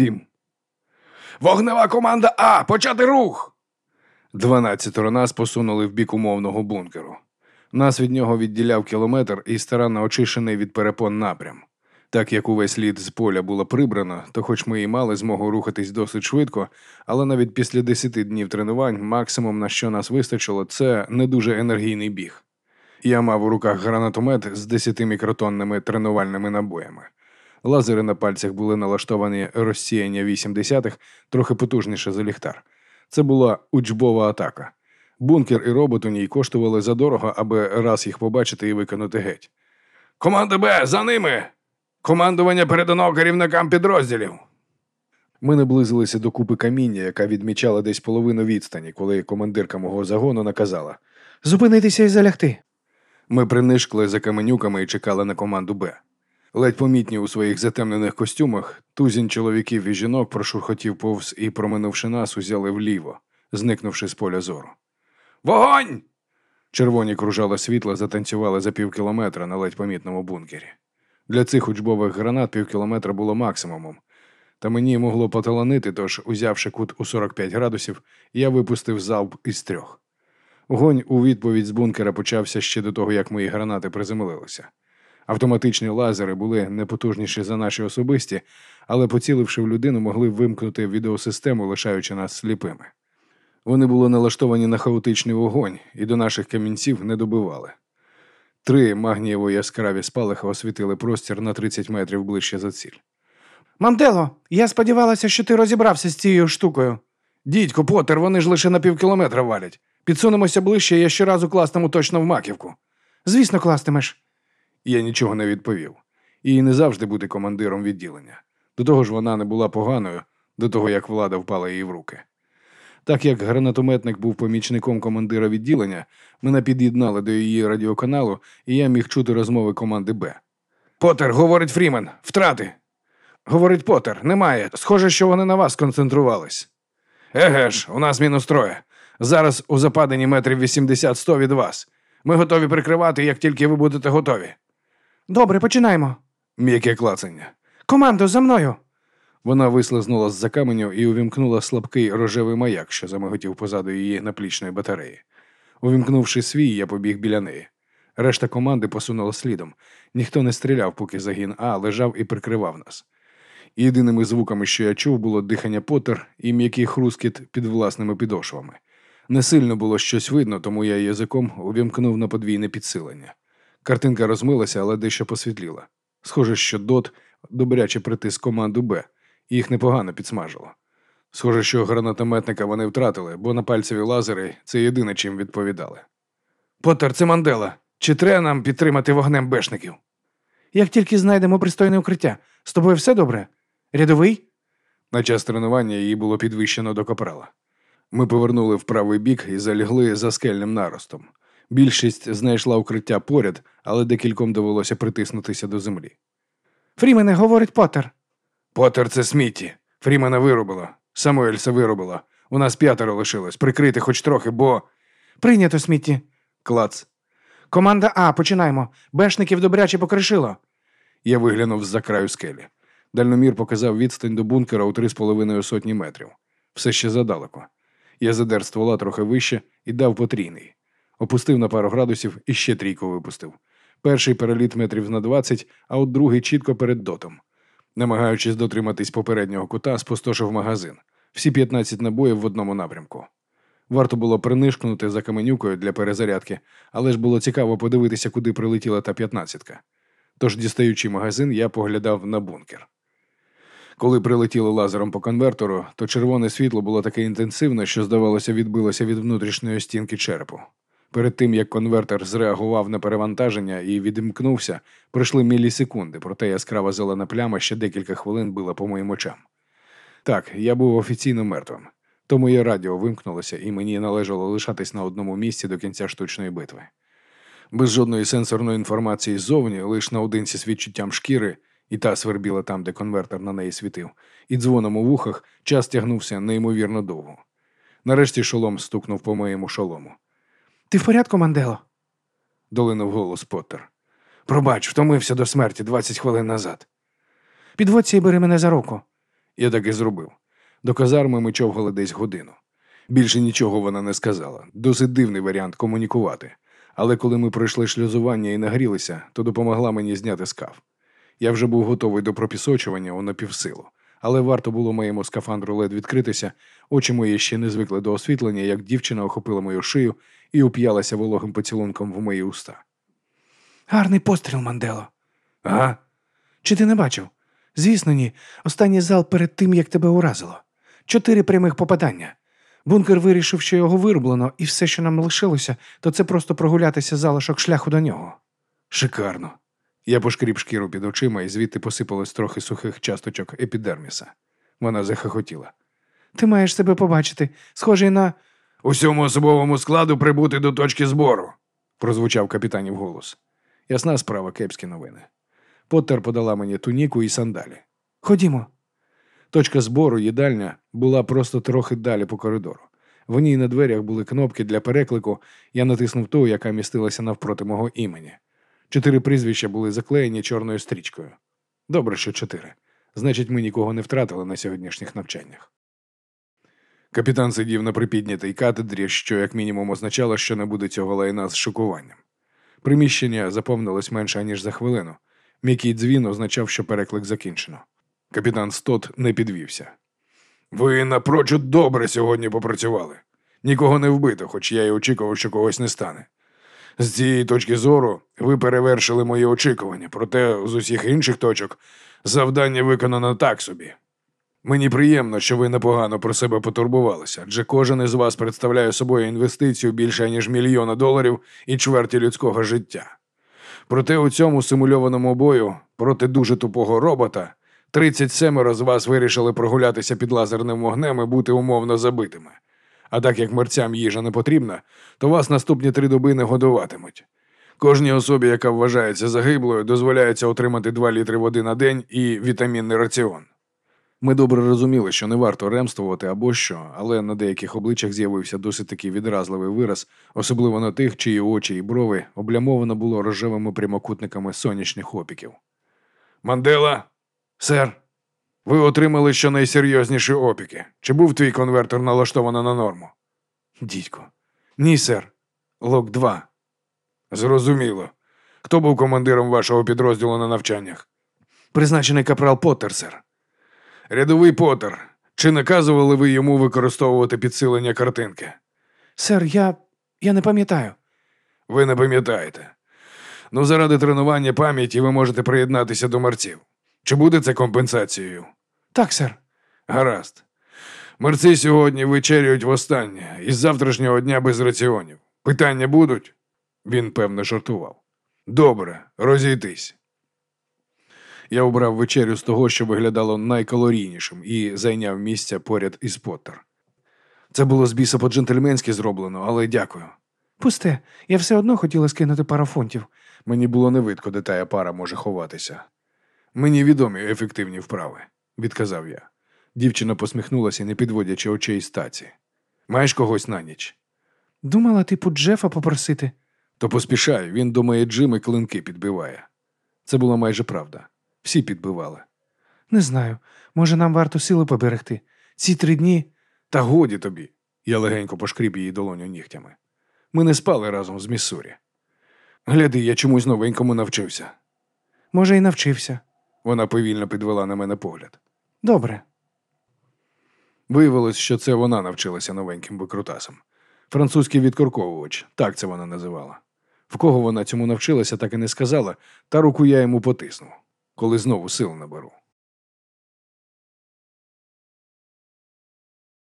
Сім. Вогнева команда А! Почати рух! Дванадцятеро нас посунули в бік умовного бункеру. Нас від нього відділяв кілометр і старанно очищений від перепон напрям. Так як увесь лід з поля було прибрано, то хоч ми і мали змогу рухатись досить швидко, але навіть після десяти днів тренувань максимум, на що нас вистачило, це не дуже енергійний біг. Я мав у руках гранатомет з 10 мікротонними тренувальними набоями. Лазери на пальцях були налаштовані розсіяння 80-х, трохи потужніше за ліхтар. Це була учбова атака. Бункер і робот у ній коштували задорого, аби раз їх побачити і виконати геть. Команда Б, за ними! Командування передано керівникам підрозділів. Ми наблизилися до купи каміння, яка відмічала десь половину відстані, коли командирка мого загону наказала Зупинитися і залягти. Ми принишкли за каменюками і чекали на команду Б. Ледь помітні у своїх затемнених костюмах, тузінь чоловіків і жінок прошурхотів повз і, проминувши нас, узяли вліво, зникнувши з поля зору. Вогонь! Червоні кружала світла затанцювали за півкілометра на ледь помітному бункері. Для цих учбових гранат півкілометра було максимумом. Та мені могло поталанити, тож, узявши кут у 45 градусів, я випустив залп із трьох. Огонь у відповідь з бункера почався ще до того, як мої гранати приземлилися. Автоматичні лазери були непотужніші за наші особисті, але, поціливши в людину, могли вимкнути відеосистему, лишаючи нас сліпими. Вони були налаштовані на хаотичний вогонь і до наших камінців не добивали. Три магнієво яскраві спалахи освітили простір на 30 метрів ближче за ціль. Мандело, я сподівалася, що ти розібрався з цією штукою. Дідько, Поттер, вони ж лише на півкілометра валять. Підсунемося ближче, я щоразу кластиму точно в маківку. Звісно, кластимеш. Я нічого не відповів. Їй не завжди бути командиром відділення. До того ж, вона не була поганою, до того як влада впала їй в руки. Так як гранатометник був помічником командира відділення, мене під'єднали до її радіоканалу, і я міг чути розмови команди Б. Потер, говорить Фрімен, втрати. Говорить Потер, немає. Схоже, що вони на вас концентрувались. Еге ж, у нас мінус троє. Зараз у западині метрів 80-100 від вас. Ми готові прикривати, як тільки ви будете готові. Добре, починаємо. М'яке клацання. Командо, за мною. Вона вислизнула з-за каменю і увімкнула слабкий рожевий маяк, що замиготів позаду її наплічної батареї. Увімкнувши свій, я побіг біля неї. Решта команди посунула слідом. Ніхто не стріляв, поки загін А лежав і прикривав нас. Єдиними звуками, що я чув, було дихання Поттер і м'який хрускіт під власними підошвами. Не сильно було щось видно, тому я язиком увімкнув на подвійне підсилення. Картинка розмилася, але дещо посвітліла. Схоже, що Дот добряче притис команду Б, і їх непогано підсмажило. Схоже, що гранатометника вони втратили, бо на пальцеві лазери це єдине, чим відповідали. Поттер, це Мандела. Чи треба нам підтримати вогнем бешників? Як тільки знайдемо пристойне укриття, з тобою все добре? Рядовий? На час тренування її було підвищено до капрала. Ми повернули в правий бік і залягли за скельним наростом. Більшість знайшла укриття поряд, але декільком довелося притиснутися до землі. Фрімене, говорить Поттер. Поттер – це Смітті. Фрімена вирубила. Самуельса вирубила. У нас п'ятеро лишилось. Прикрити хоч трохи, бо. Прийнято, Смітті. Клац. Команда А, починаємо. Бешників добряче покришило. Я виглянув з-за краю скелі. Дальномір показав відстань до бункера у три з половиною сотні метрів. Все ще задалеко. Я задер ствола трохи вище і дав потрійний. Опустив на пару градусів і ще трійку випустив. Перший переліт метрів на 20, а от другий чітко перед дотом. Намагаючись дотриматись попереднього кута, спустошив магазин. Всі 15 набоїв в одному напрямку. Варто було принишкнути за каменюкою для перезарядки, але ж було цікаво подивитися, куди прилетіла та п'ятнадцятка. Тож, дістаючи магазин, я поглядав на бункер. Коли прилетіло лазером по конвертору, то червоне світло було таке інтенсивне, що, здавалося, відбилося від внутрішньої стінки черепу. Перед тим як конвертер зреагував на перевантаження і відімкнувся, пройшли мілісекунди, проте яскрава зелена пляма ще декілька хвилин била по моїм очам. Так, я був офіційно мертвим. То моє радіо вимкнулося, і мені належало лишатись на одному місці до кінця штучної битви. Без жодної сенсорної інформації ззовні, лише наодинці з відчуттям шкіри, і та свербіла там, де конвертер на неї світив, і дзвоном у вухах час тягнувся неймовірно довго. Нарешті шолом стукнув по моєму шолому. Ти в порядку, Мандело? долинув голос Поттер. Пробач, втомився до смерті 20 хвилин назад. Підводься і бери мене за руку. Я так і зробив. До казарми ми човгали десь годину. Більше нічого вона не сказала. Досить дивний варіант комунікувати. Але коли ми пройшли шлюзування і нагрілися, то допомогла мені зняти скаф. Я вже був готовий до пропісочування у напівсилу. Але варто було моєму скафандру лед відкритися, очі мої ще не звикли до освітлення, як дівчина охопила мою шию і уп'ялася вологим поцілунком в мої уста. Гарний постріл, Мандело. Ага, Чи ти не бачив? Звісно, ні. Останній зал перед тим, як тебе уразило. Чотири прямих попадання. Бункер вирішив, що його вироблено, і все, що нам лишилося, то це просто прогулятися залишок шляху до нього. шикарно. Я пошкріб шкіру під очима і звідти посипалось трохи сухих часточок епідерміса. Вона захохотіла. Ти маєш себе побачити, схожий на. Усьому особовому складу прибути до точки збору, прозвучав капітанів голос. Ясна справа, кепські новини. Поттер подала мені туніку і сандалі. Ходімо. Точка збору, їдальня, була просто трохи далі по коридору. В ній на дверях були кнопки для переклику. Я натиснув ту, яка містилася навпроти мого імені. Чотири прізвища були заклеєні чорною стрічкою. Добре, що чотири. Значить, ми нікого не втратили на сьогоднішніх навчаннях. Капітан сидів на припіднятій катедрі, що як мінімум означало, що не буде цього лайна з шокуванням. Приміщення заповнилось менше, ніж за хвилину. М'який дзвін означав, що переклик закінчено. Капітан Стот не підвівся. Ви напрочуд добре сьогодні попрацювали. Нікого не вбито, хоч я й очікував, що когось не стане. З цієї точки зору ви перевершили мої очікування, проте з усіх інших точок завдання виконано так собі. Мені приємно, що ви непогано про себе потурбувалися, адже кожен із вас представляє собою інвестицію більше ніж мільйона доларів і чверті людського життя. Проте у цьому симульованому бою проти дуже тупого робота 37 з вас вирішили прогулятися під лазерним вогнем і бути умовно забитими. А так як мерцям їжа не потрібна, то вас наступні три доби не годуватимуть. Кожній особі, яка вважається загиблою, дозволяється отримати 2 літри води на день і вітамінний раціон. Ми добре розуміли, що не варто ремствувати або що, але на деяких обличчях з'явився досить такий відразливий вираз, особливо на тих, чиї очі і брови облямовано було рожевими прямокутниками сонячних опіків. Мандела, сер, ви отримали щонайсерйозніші опіки. Чи був твій конвертер налаштований на норму? Дідько. Ні, сер. Лок 2. Зрозуміло. Хто був командиром вашого підрозділу на навчаннях? Призначений капрал Поттер, сер. Рядовий Поттер. Чи наказували ви йому використовувати підсилення картинки? Сер, я. я не пам'ятаю. Ви не пам'ятаєте. Ну, заради тренування пам'яті ви можете приєднатися до мерців. Чи буде це компенсацією? Так, сер. Гаразд. Мерці сьогодні вечерюють востаннє, із завтрашнього дня без раціонів. Питання будуть? Він, певно, жартував. Добре, розійтись. Я обрав вечерю з того, що виглядало найкалорійнішим, і зайняв місце поряд із Поттер. Це було з біса по-джентльменськи зроблено, але дякую. Пусте, я все одно хотіла скинути пару фунтів. Мені було невидко, де тая пара може ховатися. Мені відомі ефективні вправи, відказав я. Дівчина посміхнулася, не підводячи очей з таці. Маєш когось на ніч? Думала, типу Джефа попросити. То поспішай, він думає, Джим і клинки підбиває. Це була майже правда. Всі підбивали. Не знаю. Може, нам варто сили поберегти. Ці три дні. Та годі тобі. Я легенько пошкріб її долоню нігтями. Ми не спали разом з Міссурі. Гляди, я чомусь новенькому навчився. Може, і навчився. Вона повільно підвела на мене погляд. Добре. Виявилось, що це вона навчилася новеньким викрутасам. Французький відкорковувач, так це вона називала. В кого вона цьому навчилася, так і не сказала, та руку я йому потиснув, коли знову сил наберу.